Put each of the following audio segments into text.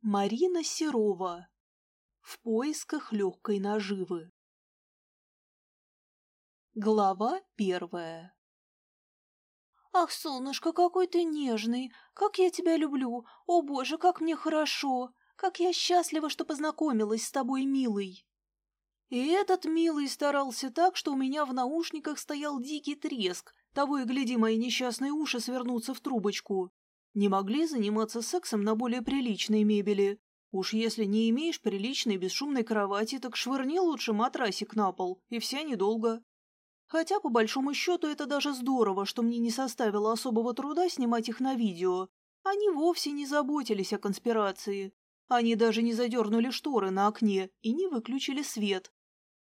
Марина Серова. В поисках легкой наживы. Глава первая. «Ах, солнышко, какой ты нежный! Как я тебя люблю! О, боже, как мне хорошо! Как я счастлива, что познакомилась с тобой, милый!» И этот милый старался так, что у меня в наушниках стоял дикий треск, того и гляди, мои несчастные уши свернутся в трубочку. Не могли заниматься сексом на более приличной мебели. Уж если не имеешь приличной бесшумной кровати, так швырни лучше матрасик на пол, и вся недолго. Хотя, по большому счету, это даже здорово, что мне не составило особого труда снимать их на видео. Они вовсе не заботились о конспирации. Они даже не задернули шторы на окне и не выключили свет.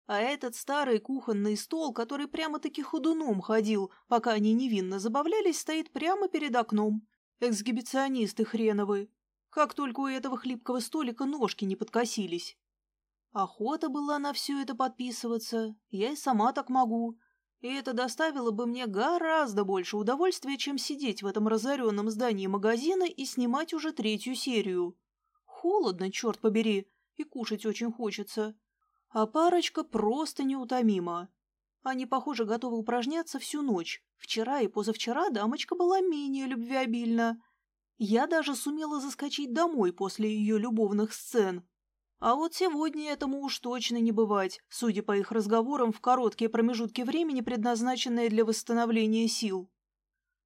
А этот старый кухонный стол, который прямо-таки ходуном ходил, пока они невинно забавлялись, стоит прямо перед окном. Эксгибиционисты хреновы. Как только у этого хлипкого столика ножки не подкосились. Охота была на все это подписываться. Я и сама так могу. И это доставило бы мне гораздо больше удовольствия, чем сидеть в этом разоренном здании магазина и снимать уже третью серию. Холодно, черт побери, и кушать очень хочется. А парочка просто неутомима. Они, похоже, готовы упражняться всю ночь. Вчера и позавчера дамочка была менее любвеобильна. Я даже сумела заскочить домой после ее любовных сцен. А вот сегодня этому уж точно не бывать, судя по их разговорам в короткие промежутки времени, предназначенные для восстановления сил.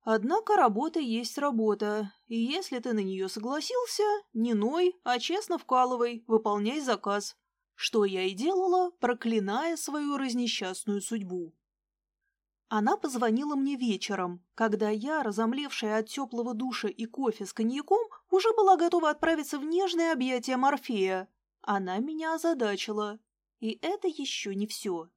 Однако работа есть работа, и если ты на нее согласился, не ной, а честно вкалывай, выполняй заказ что я и делала, проклиная свою разнесчастную судьбу. Она позвонила мне вечером, когда я, разомлевшая от теплого душа и кофе с коньяком, уже была готова отправиться в нежное объятие Морфея. Она меня озадачила. И это еще не все.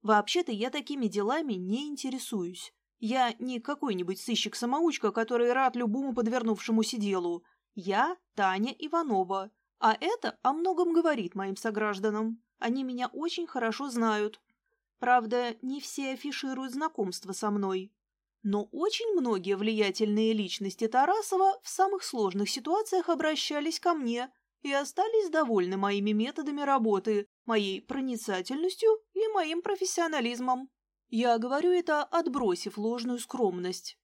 Вообще-то я такими делами не интересуюсь. Я не какой-нибудь сыщик-самоучка, который рад любому подвернувшемуся делу. Я Таня Иванова, а это о многом говорит моим согражданам. Они меня очень хорошо знают. Правда, не все афишируют знакомство со мной. Но очень многие влиятельные личности Тарасова в самых сложных ситуациях обращались ко мне и остались довольны моими методами работы, моей проницательностью и моим профессионализмом. Я говорю это, отбросив ложную скромность.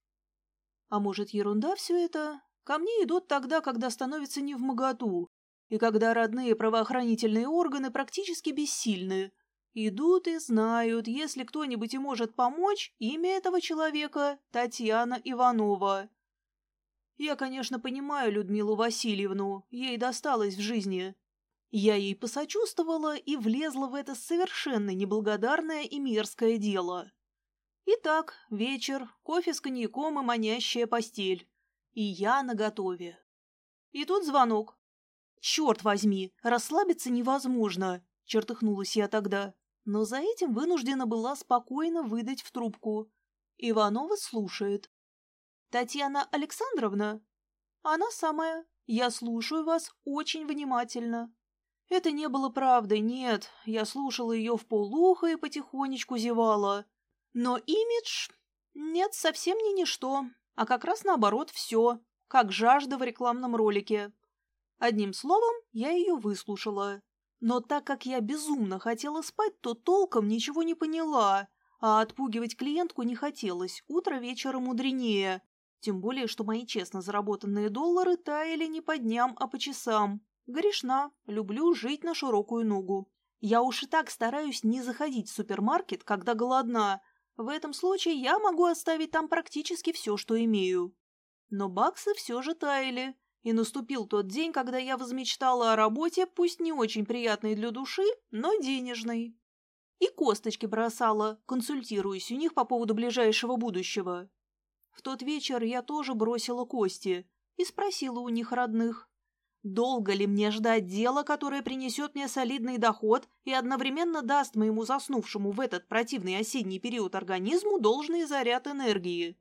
А может, ерунда все это? Ко мне идут тогда, когда становится невмоготу, и когда родные правоохранительные органы практически бессильны. Идут и знают, если кто-нибудь и может помочь, имя этого человека – Татьяна Иванова. Я, конечно, понимаю Людмилу Васильевну, ей досталось в жизни. Я ей посочувствовала и влезла в это совершенно неблагодарное и мерзкое дело. Итак, вечер, кофе с коньяком и манящая постель. И я наготове. И тут звонок. «Черт возьми, расслабиться невозможно!» — чертыхнулась я тогда. Но за этим вынуждена была спокойно выдать в трубку. Иванова слушает. «Татьяна Александровна?» «Она самая. Я слушаю вас очень внимательно». Это не было правдой, нет. Я слушала ее в полуха и потихонечку зевала. Но имидж... Нет, совсем не ничто, а как раз наоборот все, как жажда в рекламном ролике. Одним словом, я ее выслушала. Но так как я безумно хотела спать, то толком ничего не поняла, а отпугивать клиентку не хотелось, утро вечера мудренее. Тем более, что мои честно заработанные доллары таяли не по дням, а по часам. Грешна, люблю жить на широкую ногу. Я уж и так стараюсь не заходить в супермаркет, когда голодна. В этом случае я могу оставить там практически все, что имею. Но баксы все же таяли, и наступил тот день, когда я возмечтала о работе, пусть не очень приятной для души, но денежной. И косточки бросала, консультируясь у них по поводу ближайшего будущего. В тот вечер я тоже бросила кости и спросила у них родных, долго ли мне ждать дела, которое принесет мне солидный доход и одновременно даст моему заснувшему в этот противный осенний период организму должный заряд энергии.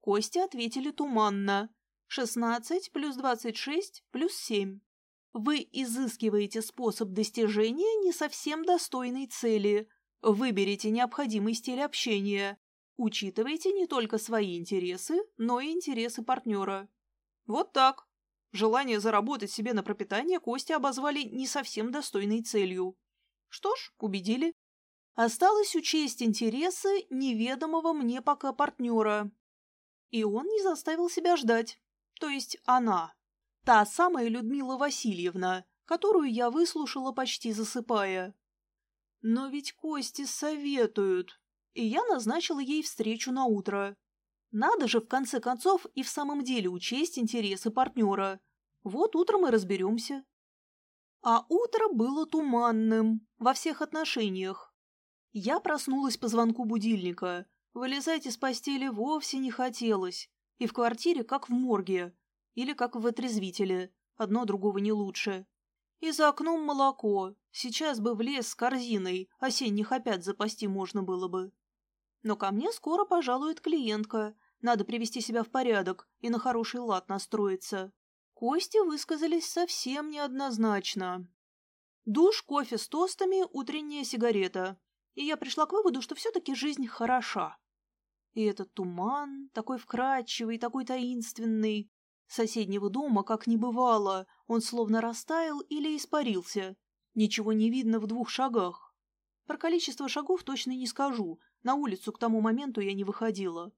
Кости ответили туманно, 16 плюс 26 плюс 7. Вы изыскиваете способ достижения не совсем достойной цели. Выберите необходимый стиль общения. Учитывайте не только свои интересы, но и интересы партнера. Вот так. Желание заработать себе на пропитание Кости обозвали не совсем достойной целью. Что ж, убедили. Осталось учесть интересы неведомого мне пока партнера. И он не заставил себя ждать. То есть она. Та самая Людмила Васильевна, которую я выслушала почти засыпая. Но ведь Кости советуют, и я назначила ей встречу на утро. Надо же, в конце концов, и в самом деле учесть интересы партнера. Вот утром и разберемся. А утро было туманным во всех отношениях. Я проснулась по звонку будильника. Вылезать из постели вовсе не хотелось. И в квартире, как в морге. Или как в отрезвителе. Одно другого не лучше. И за окном молоко. Сейчас бы в лес с корзиной. Осенних опять запасти можно было бы. Но ко мне скоро пожалует клиентка. Надо привести себя в порядок и на хороший лад настроиться. Кости высказались совсем неоднозначно. Душ, кофе с тостами, утренняя сигарета. И я пришла к выводу, что все-таки жизнь хороша. И этот туман, такой вкрадчивый, такой таинственный. Соседнего дома как не бывало, он словно растаял или испарился. Ничего не видно в двух шагах. Про количество шагов точно не скажу, на улицу к тому моменту я не выходила.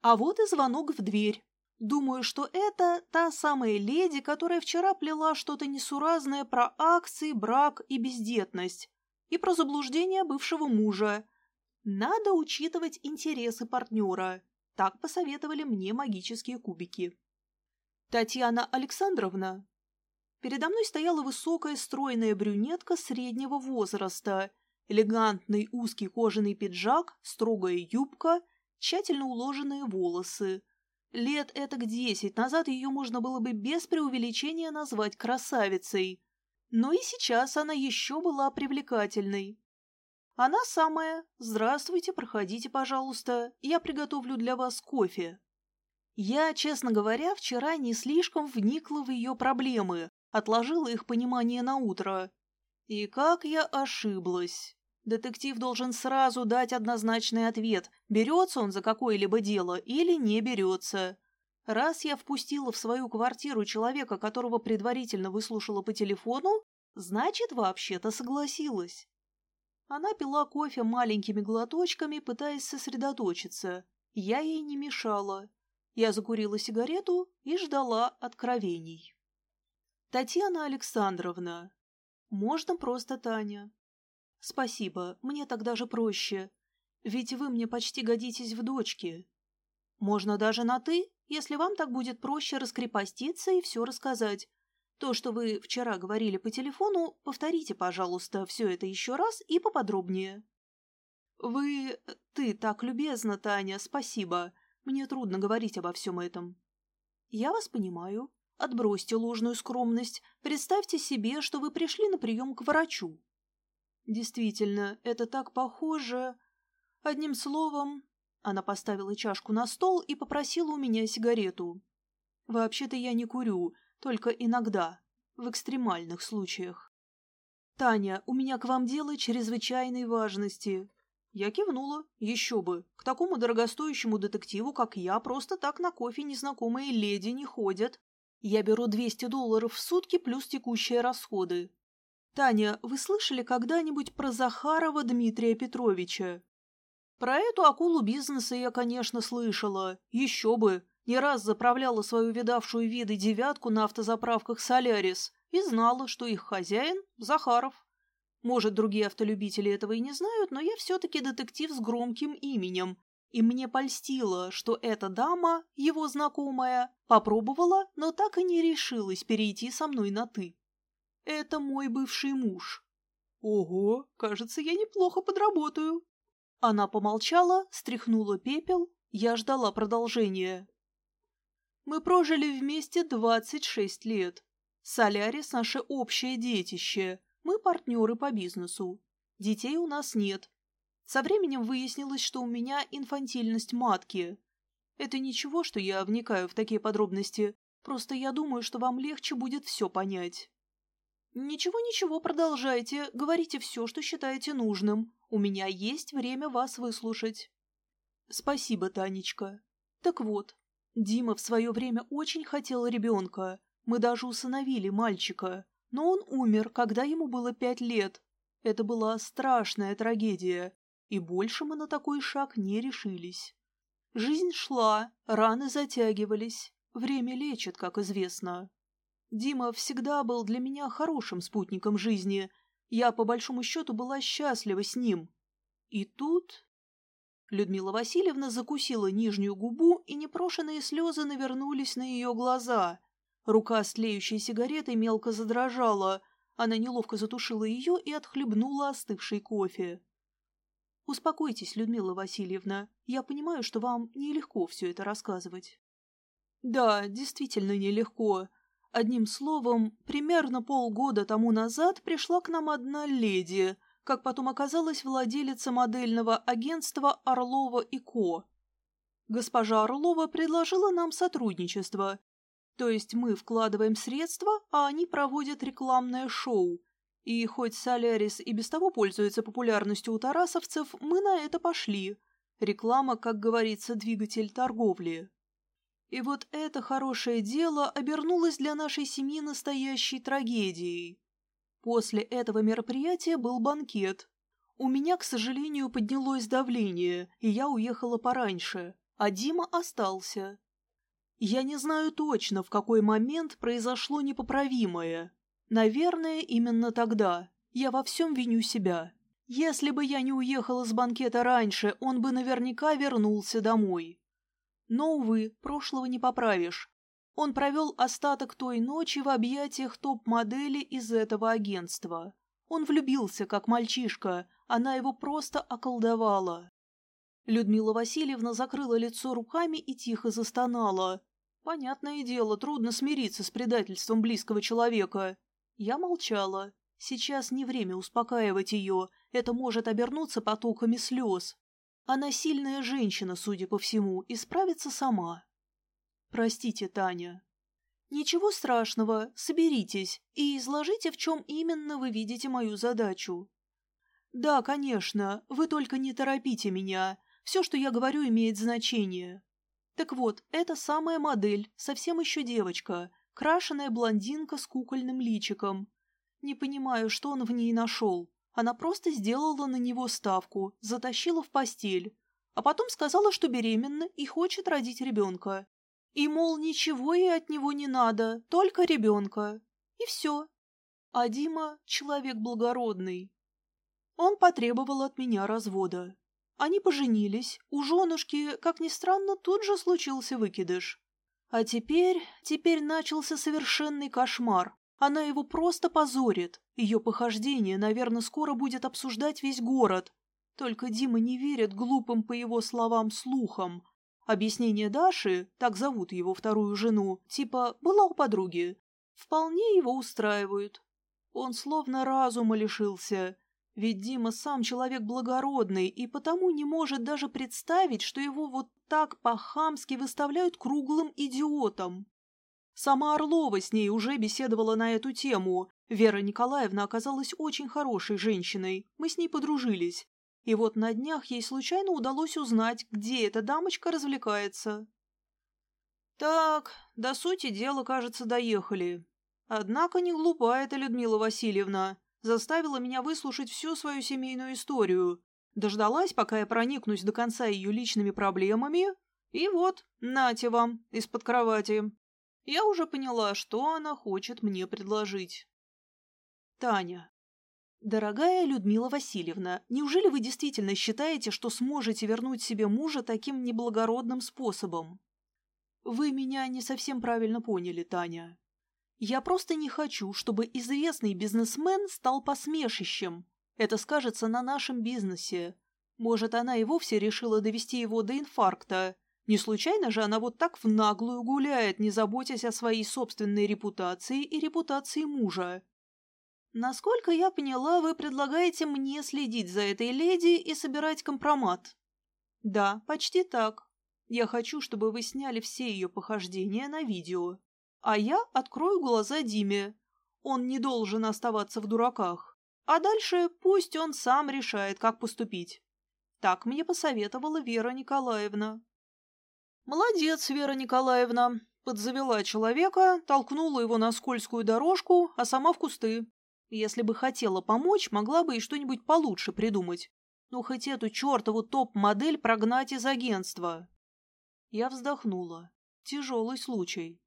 А вот и звонок в дверь. Думаю, что это та самая леди, которая вчера плела что-то несуразное про акции, брак и бездетность, и про заблуждение бывшего мужа. Надо учитывать интересы партнера. Так посоветовали мне магические кубики. Татьяна Александровна. Передо мной стояла высокая стройная брюнетка среднего возраста – элегантный узкий кожаный пиджак, строгая юбка, тщательно уложенные волосы. Лет этак десять назад ее можно было бы без преувеличения назвать красавицей. Но и сейчас она еще была привлекательной. Она самая. Здравствуйте, проходите, пожалуйста. Я приготовлю для вас кофе. Я, честно говоря, вчера не слишком вникла в ее проблемы, отложила их понимание на утро. И как я ошиблась. Детектив должен сразу дать однозначный ответ, берется он за какое-либо дело или не берется. Раз я впустила в свою квартиру человека, которого предварительно выслушала по телефону, значит, вообще-то согласилась. Она пила кофе маленькими глоточками, пытаясь сосредоточиться. Я ей не мешала. Я закурила сигарету и ждала откровений. Татьяна Александровна. Можно просто Таня. «Спасибо, мне так даже проще. Ведь вы мне почти годитесь в дочке. Можно даже на «ты», если вам так будет проще раскрепоститься и все рассказать. То, что вы вчера говорили по телефону, повторите, пожалуйста, все это еще раз и поподробнее». «Вы... ты так любезна, Таня, спасибо. Мне трудно говорить обо всем этом». «Я вас понимаю. Отбросьте ложную скромность. Представьте себе, что вы пришли на прием к врачу. Действительно, это так похоже. Одним словом, она поставила чашку на стол и попросила у меня сигарету. Вообще-то я не курю, только иногда, в экстремальных случаях. «Таня, у меня к вам дело чрезвычайной важности». Я кивнула. Еще бы. К такому дорогостоящему детективу, как я, просто так на кофе незнакомые леди не ходят. Я беру 200 долларов в сутки плюс текущие расходы. Таня, вы слышали когда-нибудь про Захарова Дмитрия Петровича? Про эту акулу бизнеса я, конечно, слышала. Еще бы. Не раз заправляла свою видавшую виды девятку на автозаправках «Солярис» и знала, что их хозяин – Захаров. Может, другие автолюбители этого и не знают, но я все-таки детектив с громким именем. И мне польстило, что эта дама, его знакомая, попробовала, но так и не решилась перейти со мной на «ты». Это мой бывший муж. Ого, кажется, я неплохо подработаю. Она помолчала, стряхнула пепел, я ждала продолжения. Мы прожили вместе двадцать шесть лет. Солярис – наше общее детище. Мы партнеры по бизнесу. Детей у нас нет. Со временем выяснилось, что у меня инфантильность матки. Это ничего, что я вникаю в такие подробности. Просто я думаю, что вам легче будет все понять. «Ничего-ничего, продолжайте, говорите все, что считаете нужным. У меня есть время вас выслушать». «Спасибо, Танечка. Так вот, Дима в свое время очень хотел ребенка. Мы даже усыновили мальчика, но он умер, когда ему было пять лет. Это была страшная трагедия, и больше мы на такой шаг не решились. Жизнь шла, раны затягивались, время лечит, как известно. Дима всегда был для меня хорошим спутником жизни, я, по большому счету, была счастлива с ним. И тут... Людмила Васильевна закусила нижнюю губу, и непрошенные слезы навернулись на ее глаза. Рука с тлеющей сигаретой мелко задрожала. Она неловко затушила ее и отхлебнула остывший кофе. «Успокойтесь, Людмила Васильевна. Я понимаю, что вам нелегко все это рассказывать». «Да, действительно нелегко. Одним словом, примерно полгода тому назад пришла к нам одна леди — как потом оказалась владелица модельного агентства «Орлова и Ко». Госпожа Орлова предложила нам сотрудничество. То есть мы вкладываем средства, а они проводят рекламное шоу. И хоть Солярис и без того пользуется популярностью у тарасовцев, мы на это пошли. Реклама, как говорится, двигатель торговли. И вот это хорошее дело обернулось для нашей семьи настоящей трагедией. После этого мероприятия был банкет. У меня, к сожалению, поднялось давление, и я уехала пораньше, а Дима остался. Я не знаю точно, в какой момент произошло непоправимое. Наверное, именно тогда. Я во всем виню себя. Если бы я не уехала с банкета раньше, он бы наверняка вернулся домой. Но, увы, прошлого не поправишь. Он провел остаток той ночи в объятиях топ-модели из этого агентства. Он влюбился, как мальчишка, она его просто околдовала. Людмила Васильевна закрыла лицо руками и тихо застонала. Понятное дело, трудно смириться с предательством близкого человека. Я молчала. Сейчас не время успокаивать ее, это может обернуться потоками слез. Она сильная женщина, судя по всему, и справится сама. Простите, Таня. Ничего страшного, соберитесь и изложите, в чем именно вы видите мою задачу. Да, конечно, вы только не торопите меня. Все, что я говорю, имеет значение. Так вот, это самая модель, совсем еще девочка, крашеная блондинка с кукольным личиком. Не понимаю, что он в ней нашел. Она просто сделала на него ставку, затащила в постель, а потом сказала, что беременна и хочет родить ребенка. И, мол, ничего ей от него не надо, только ребенка. И все. А Дима — человек благородный. Он потребовал от меня развода. Они поженились, у женушки, как ни странно, тут же случился выкидыш. А теперь, теперь начался совершенный кошмар. Она его просто позорит. Ее похождение, наверное, скоро будет обсуждать весь город. Только Дима не верит глупым, по его словам, слухам, Объяснение Даши, так зовут его вторую жену, типа «была у подруги», вполне его устраивают. Он словно разума лишился, ведь Дима сам человек благородный и потому не может даже представить, что его вот так по-хамски выставляют круглым идиотом. Сама Орлова с ней уже беседовала на эту тему. Вера Николаевна оказалась очень хорошей женщиной, мы с ней подружились. И вот на днях ей случайно удалось узнать, где эта дамочка развлекается. Так, до сути дела, кажется, доехали. Однако не глупа эта Людмила Васильевна. Заставила меня выслушать всю свою семейную историю. Дождалась, пока я проникнусь до конца ее личными проблемами. И вот, нате вам, из-под кровати. Я уже поняла, что она хочет мне предложить. Таня. «Дорогая Людмила Васильевна, неужели вы действительно считаете, что сможете вернуть себе мужа таким неблагородным способом?» «Вы меня не совсем правильно поняли, Таня. Я просто не хочу, чтобы известный бизнесмен стал посмешищем. Это скажется на нашем бизнесе. Может, она и вовсе решила довести его до инфаркта. Не случайно же она вот так в наглую гуляет, не заботясь о своей собственной репутации и репутации мужа. Насколько я поняла, вы предлагаете мне следить за этой леди и собирать компромат. Да, почти так. Я хочу, чтобы вы сняли все ее похождения на видео. А я открою глаза Диме. Он не должен оставаться в дураках. А дальше пусть он сам решает, как поступить. Так мне посоветовала Вера Николаевна. Молодец, Вера Николаевна. Подзавела человека, толкнула его на скользкую дорожку, а сама в кусты. Если бы хотела помочь, могла бы и что-нибудь получше придумать. Ну, хоть эту чертову топ-модель прогнать из агентства. Я вздохнула. Тяжелый случай.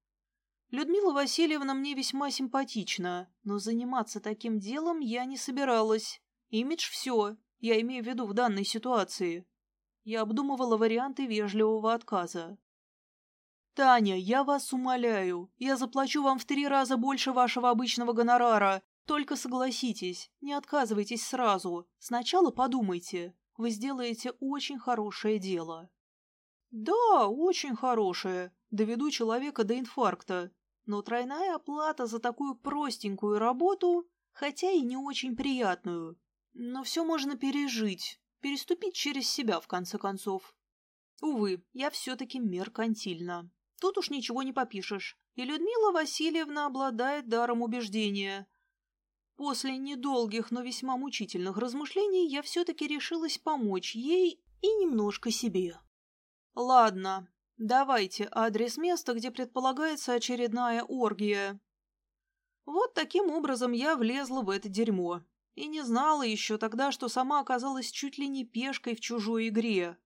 Людмила Васильевна мне весьма симпатична, но заниматься таким делом я не собиралась. Имидж — все, я имею в виду в данной ситуации. Я обдумывала варианты вежливого отказа. «Таня, я вас умоляю, я заплачу вам в три раза больше вашего обычного гонорара. Только согласитесь, не отказывайтесь сразу. Сначала подумайте, вы сделаете очень хорошее дело». «Да, очень хорошее. Доведу человека до инфаркта. Но тройная оплата за такую простенькую работу, хотя и не очень приятную. Но все можно пережить, переступить через себя, в конце концов. Увы, я все-таки меркантильна. Тут уж ничего не попишешь. И Людмила Васильевна обладает даром убеждения. После недолгих, но весьма мучительных размышлений я все-таки решилась помочь ей и немножко себе. Ладно, давайте адрес места, где предполагается очередная оргия. Вот таким образом я влезла в это дерьмо. И не знала еще тогда, что сама оказалась чуть ли не пешкой в чужой игре.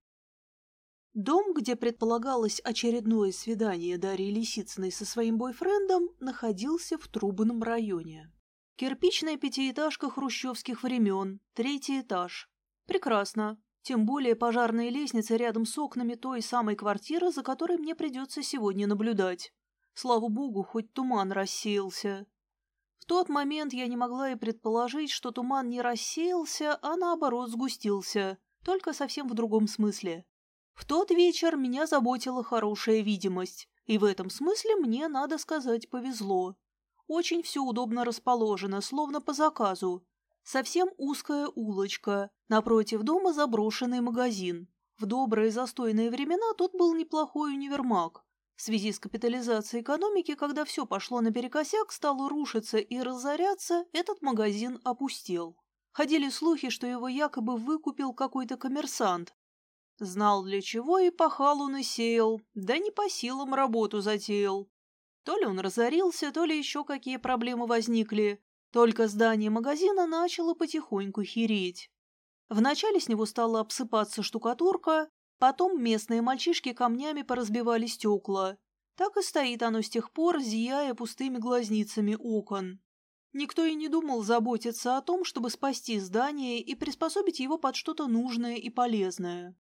Дом, где предполагалось очередное свидание Дарьи Лисицыной со своим бойфрендом, находился в Трубном районе. Кирпичная пятиэтажка хрущевских времен, третий этаж. Прекрасно. Тем более пожарная лестница рядом с окнами той самой квартиры, за которой мне придется сегодня наблюдать. Слава богу, хоть туман рассеялся. В тот момент я не могла и предположить, что туман не рассеялся, а наоборот сгустился, только совсем в другом смысле. В тот вечер меня заботила хорошая видимость, и в этом смысле мне, надо сказать, повезло. Очень все удобно расположено, словно по заказу. Совсем узкая улочка, напротив дома заброшенный магазин. В добрые застойные времена тут был неплохой универмаг. В связи с капитализацией экономики, когда все пошло наперекосяк, стало рушиться и разоряться, этот магазин опустел. Ходили слухи, что его якобы выкупил какой-то коммерсант. Знал для чего и пахал он и сеял, да не по силам работу затеял. То ли он разорился, то ли еще какие проблемы возникли. Только здание магазина начало потихоньку хереть. Вначале с него стала обсыпаться штукатурка, Потом местные мальчишки камнями поразбивали стекла. Так и стоит оно с тех пор, зияя пустыми глазницами окон. Никто и не думал заботиться о том, чтобы спасти здание и приспособить его под что-то нужное и полезное.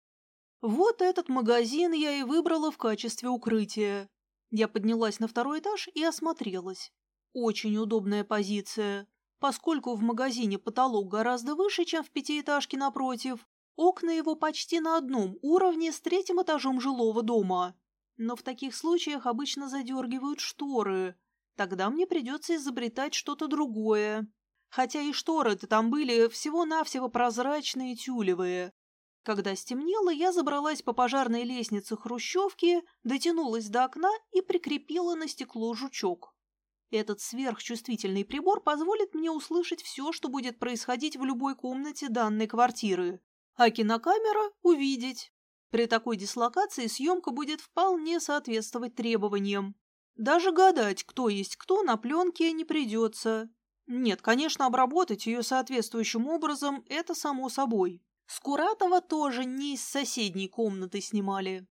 Вот этот магазин я и выбрала в качестве укрытия. Я поднялась на второй этаж и осмотрелась. Очень удобная позиция. Поскольку в магазине потолок гораздо выше, чем в пятиэтажке напротив, Окна его почти на одном уровне с третьим этажом жилого дома. Но в таких случаях обычно задергивают шторы. Тогда мне придется изобретать что-то другое. Хотя и шторы-то там были всего-навсего прозрачные тюлевые. Когда стемнело, я забралась по пожарной лестнице хрущевки, дотянулась до окна и прикрепила на стекло жучок. Этот сверхчувствительный прибор позволит мне услышать все, что будет происходить в любой комнате данной квартиры а кинокамера – увидеть. При такой дислокации съемка будет вполне соответствовать требованиям. Даже гадать, кто есть кто, на пленке не придется. Нет, конечно, обработать ее соответствующим образом – это само собой. Скуратова тоже не из соседней комнаты снимали.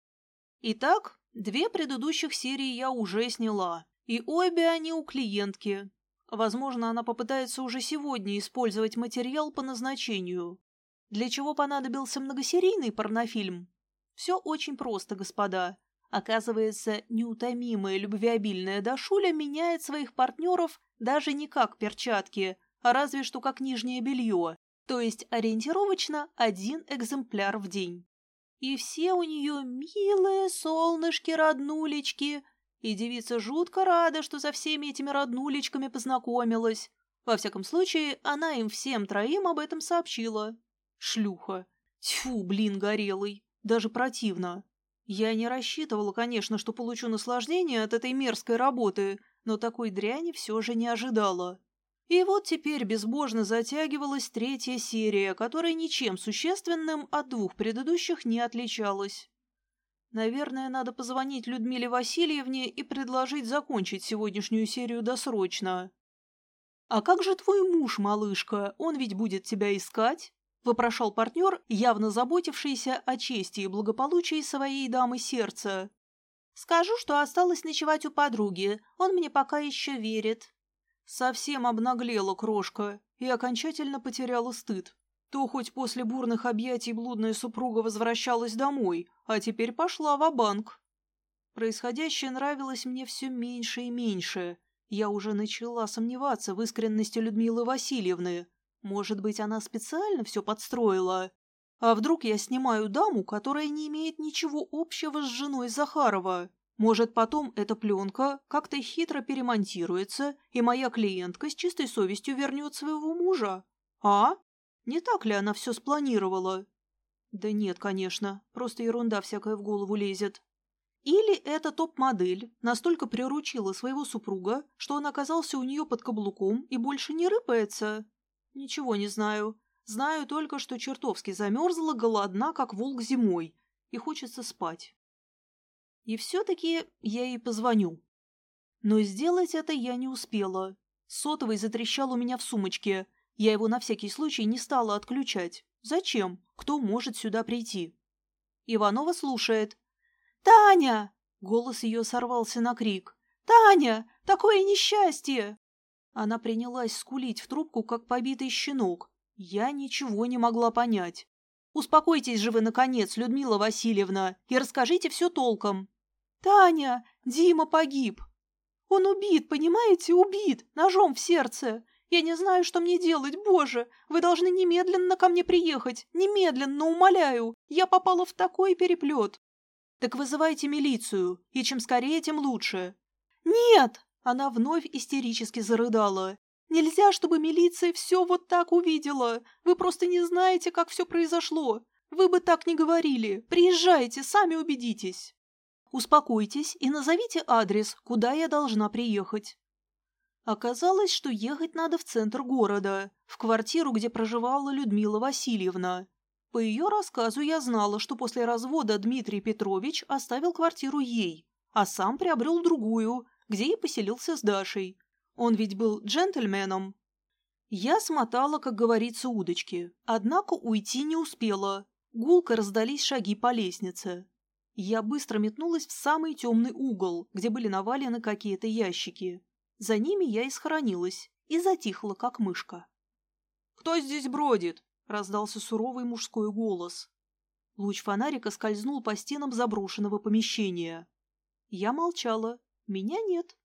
Итак, две предыдущих серии я уже сняла, и обе они у клиентки. Возможно, она попытается уже сегодня использовать материал по назначению. Для чего понадобился многосерийный порнофильм? Все очень просто, господа. Оказывается, неутомимая любвеобильная Дашуля меняет своих партнеров даже не как перчатки, а разве что как нижнее белье, то есть ориентировочно один экземпляр в день. И все у нее милые солнышки-роднулечки, и девица жутко рада, что со всеми этими роднулечками познакомилась. Во всяком случае, она им всем троим об этом сообщила. Шлюха. Тьфу, блин, горелый. Даже противно. Я не рассчитывала, конечно, что получу наслаждение от этой мерзкой работы, но такой дряни все же не ожидала. И вот теперь безбожно затягивалась третья серия, которая ничем существенным от двух предыдущих не отличалась. Наверное, надо позвонить Людмиле Васильевне и предложить закончить сегодняшнюю серию досрочно. «А как же твой муж, малышка? Он ведь будет тебя искать?» — вопрошал партнер, явно заботившийся о чести и благополучии своей дамы сердца. «Скажу, что осталось ночевать у подруги. Он мне пока еще верит». Совсем обнаглела крошка и окончательно потеряла стыд. То хоть после бурных объятий блудная супруга возвращалась домой, а теперь пошла в банк Происходящее нравилось мне все меньше и меньше. Я уже начала сомневаться в искренности Людмилы Васильевны. Может быть, она специально все подстроила? А вдруг я снимаю даму, которая не имеет ничего общего с женой Захарова? Может, потом эта пленка как-то хитро перемонтируется, и моя клиентка с чистой совестью вернет своего мужа? А? Не так ли она все спланировала? Да нет, конечно, просто ерунда всякая в голову лезет. Или эта топ-модель настолько приручила своего супруга, что он оказался у нее под каблуком и больше не рыпается? Ничего не знаю. Знаю только, что чертовски замерзла, голодна, как волк зимой, и хочется спать. И все-таки я ей позвоню. Но сделать это я не успела. Сотовый затрещал у меня в сумочке. Я его на всякий случай не стала отключать. Зачем? Кто может сюда прийти? Иванова слушает. «Таня!» — голос ее сорвался на крик. «Таня! Такое несчастье!» Она принялась скулить в трубку, как побитый щенок. Я ничего не могла понять. «Успокойтесь же вы, наконец, Людмила Васильевна, и расскажите все толком». «Таня! Дима погиб!» «Он убит, понимаете, убит! Ножом в сердце! Я не знаю, что мне делать, боже! Вы должны немедленно ко мне приехать! Немедленно, умоляю! Я попала в такой переплет!» «Так вызывайте милицию, и чем скорее, тем лучше». «Нет!» Она вновь истерически зарыдала. «Нельзя, чтобы милиция все вот так увидела. Вы просто не знаете, как все произошло. Вы бы так не говорили. Приезжайте, сами убедитесь». «Успокойтесь и назовите адрес, куда я должна приехать». Оказалось, что ехать надо в центр города, в квартиру, где проживала Людмила Васильевна. По ее рассказу я знала, что после развода Дмитрий Петрович оставил квартиру ей, а сам приобрел другую, где и поселился с Дашей. Он ведь был джентльменом. Я смотала, как говорится, удочки, однако уйти не успела. Гулко раздались шаги по лестнице. Я быстро метнулась в самый темный угол, где были навалены какие-то ящики. За ними я и схоронилась, и затихла, как мышка. «Кто здесь бродит?» — раздался суровый мужской голос. Луч фонарика скользнул по стенам заброшенного помещения. Я молчала, меня нет.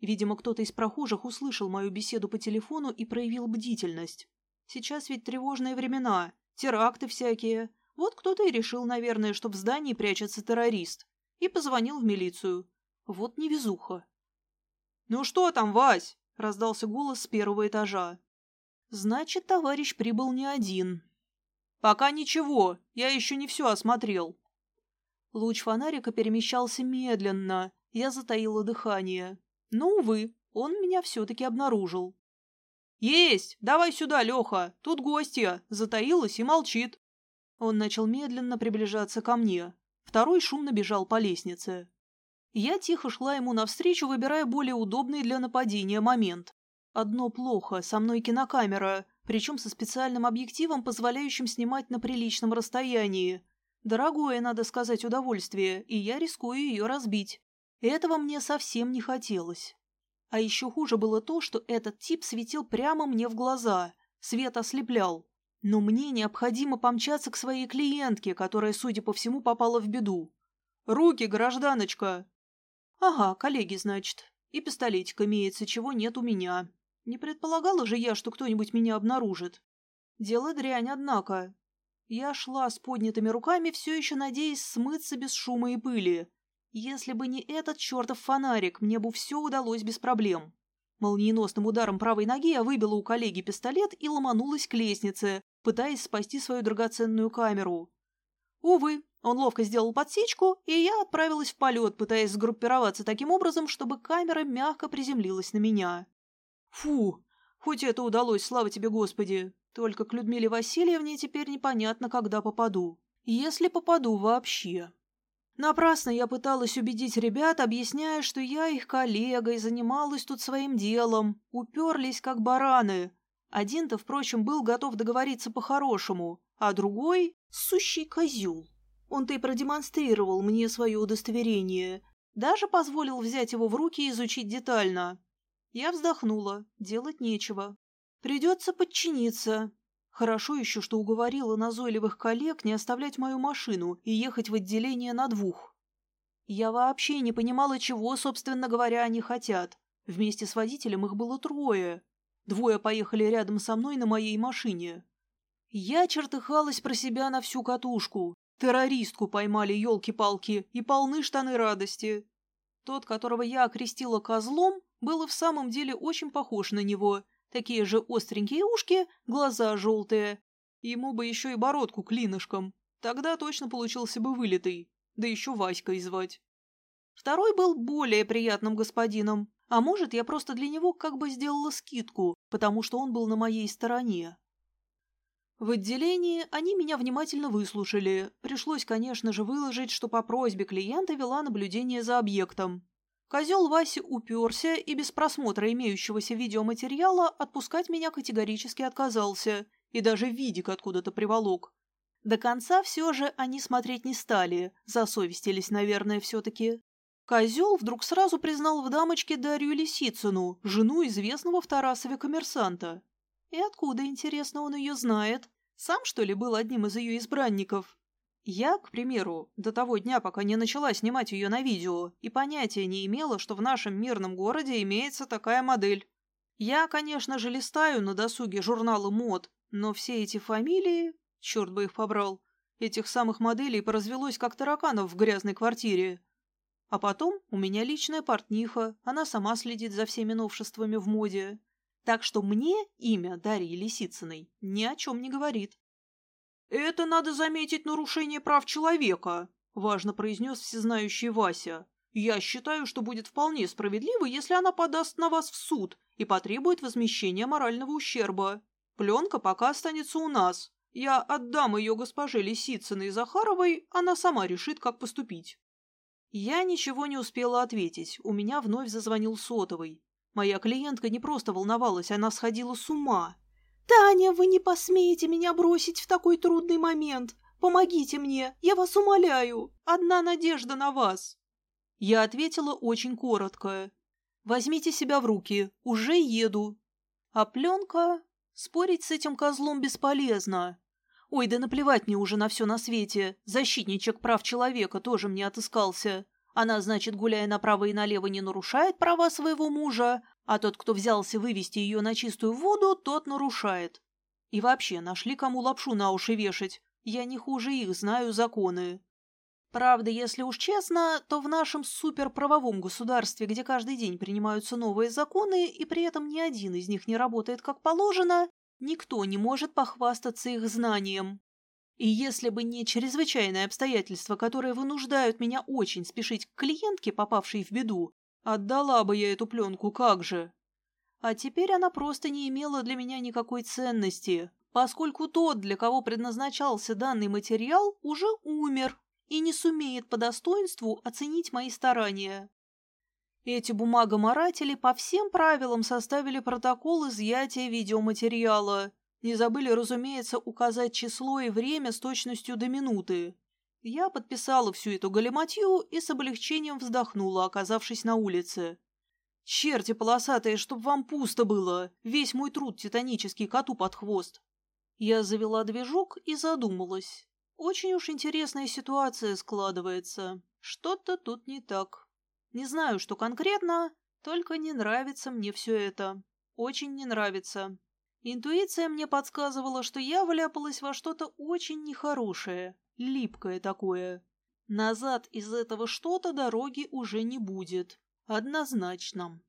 Видимо, кто-то из прохожих услышал мою беседу по телефону и проявил бдительность. Сейчас ведь тревожные времена, теракты всякие. Вот кто-то и решил, наверное, что в здании прячется террорист. И позвонил в милицию. Вот невезуха. «Ну что там, Вась?» — раздался голос с первого этажа. «Значит, товарищ прибыл не один». «Пока ничего, я еще не все осмотрел». Луч фонарика перемещался медленно, я затаила дыхание. Но, увы, он меня все-таки обнаружил. «Есть! Давай сюда, Леха! Тут гостья!» Затаилась и молчит. Он начал медленно приближаться ко мне. Второй шумно бежал по лестнице. Я тихо шла ему навстречу, выбирая более удобный для нападения момент. Одно плохо, со мной кинокамера, причем со специальным объективом, позволяющим снимать на приличном расстоянии. Дорогое, надо сказать, удовольствие, и я рискую ее разбить. Этого мне совсем не хотелось. А еще хуже было то, что этот тип светил прямо мне в глаза. Свет ослеплял. Но мне необходимо помчаться к своей клиентке, которая, судя по всему, попала в беду. «Руки, гражданочка!» «Ага, коллеги, значит. И пистолетик имеется, чего нет у меня. Не предполагала же я, что кто-нибудь меня обнаружит. Дело дрянь, однако. Я шла с поднятыми руками, все еще надеясь смыться без шума и пыли. Если бы не этот чертов фонарик, мне бы все удалось без проблем. Молниеносным ударом правой ноги я выбила у коллеги пистолет и ломанулась к лестнице, пытаясь спасти свою драгоценную камеру. Увы, он ловко сделал подсечку, и я отправилась в полет, пытаясь сгруппироваться таким образом, чтобы камера мягко приземлилась на меня. Фу, хоть это удалось, слава тебе, Господи. Только к Людмиле Васильевне теперь непонятно, когда попаду. Если попаду вообще. Напрасно я пыталась убедить ребят, объясняя, что я их коллега и занималась тут своим делом. Уперлись, как бараны. Один-то, впрочем, был готов договориться по-хорошему, а другой — сущий козел. Он-то и продемонстрировал мне свое удостоверение. Даже позволил взять его в руки и изучить детально. Я вздохнула. Делать нечего. Придется подчиниться. Хорошо еще, что уговорила назойливых коллег не оставлять мою машину и ехать в отделение на двух. Я вообще не понимала, чего, собственно говоря, они хотят. Вместе с водителем их было трое. Двое поехали рядом со мной на моей машине. Я чертыхалась про себя на всю катушку. Террористку поймали, елки-палки, и полны штаны радости. Тот, которого я окрестила козлом, был в самом деле очень похож на него — Такие же остренькие ушки, глаза желтые. Ему бы еще и бородку клинышком. Тогда точно получился бы вылитый. Да еще Васькой звать. Второй был более приятным господином. А может, я просто для него как бы сделала скидку, потому что он был на моей стороне. В отделении они меня внимательно выслушали. Пришлось, конечно же, выложить, что по просьбе клиента вела наблюдение за объектом. Козел Вася уперся и без просмотра имеющегося видеоматериала отпускать меня категорически отказался и даже видик откуда-то приволок. До конца все же они смотреть не стали, засовестились, наверное, все-таки. Козел вдруг сразу признал в дамочке Дарью Лисицыну, жену известного в Тарасове коммерсанта. И откуда, интересно, он ее знает? Сам, что ли, был одним из ее избранников? Я, к примеру, до того дня, пока не начала снимать ее на видео, и понятия не имела, что в нашем мирном городе имеется такая модель. Я, конечно же, листаю на досуге журналы мод, но все эти фамилии, черт бы их побрал, этих самых моделей поразвелось как тараканов в грязной квартире. А потом у меня личная портниха, она сама следит за всеми новшествами в моде. Так что мне имя Дарьи Лисицыной ни о чем не говорит. «Это, надо заметить, нарушение прав человека», — важно произнес всезнающий Вася. «Я считаю, что будет вполне справедливо, если она подаст на вас в суд и потребует возмещения морального ущерба. Пленка пока останется у нас. Я отдам ее госпоже Лисицыной Захаровой, она сама решит, как поступить». Я ничего не успела ответить, у меня вновь зазвонил сотовый. Моя клиентка не просто волновалась, она сходила с ума. «Таня, вы не посмеете меня бросить в такой трудный момент! Помогите мне, я вас умоляю! Одна надежда на вас!» Я ответила очень коротко. «Возьмите себя в руки, уже еду». А пленка... Спорить с этим козлом бесполезно. Ой, да наплевать мне уже на все на свете. Защитничек прав человека тоже мне отыскался. Она, значит, гуляя направо и налево, не нарушает права своего мужа, а тот, кто взялся вывести ее на чистую воду, тот нарушает. И вообще, нашли кому лапшу на уши вешать. Я не хуже их знаю законы. Правда, если уж честно, то в нашем суперправовом государстве, где каждый день принимаются новые законы, и при этом ни один из них не работает как положено, никто не может похвастаться их знанием. И если бы не чрезвычайные обстоятельства, которые вынуждают меня очень спешить к клиентке, попавшей в беду, Отдала бы я эту пленку, как же. А теперь она просто не имела для меня никакой ценности, поскольку тот, для кого предназначался данный материал, уже умер и не сумеет по достоинству оценить мои старания. Эти бумагоморатели по всем правилам составили протокол изъятия видеоматериала. Не забыли, разумеется, указать число и время с точностью до минуты. Я подписала всю эту галиматью и с облегчением вздохнула, оказавшись на улице. «Черти полосатые, чтоб вам пусто было! Весь мой труд титанический коту под хвост!» Я завела движок и задумалась. Очень уж интересная ситуация складывается. Что-то тут не так. Не знаю, что конкретно, только не нравится мне все это. Очень не нравится. Интуиция мне подсказывала, что я вляпалась во что-то очень нехорошее, липкое такое. Назад из этого что-то дороги уже не будет. Однозначно.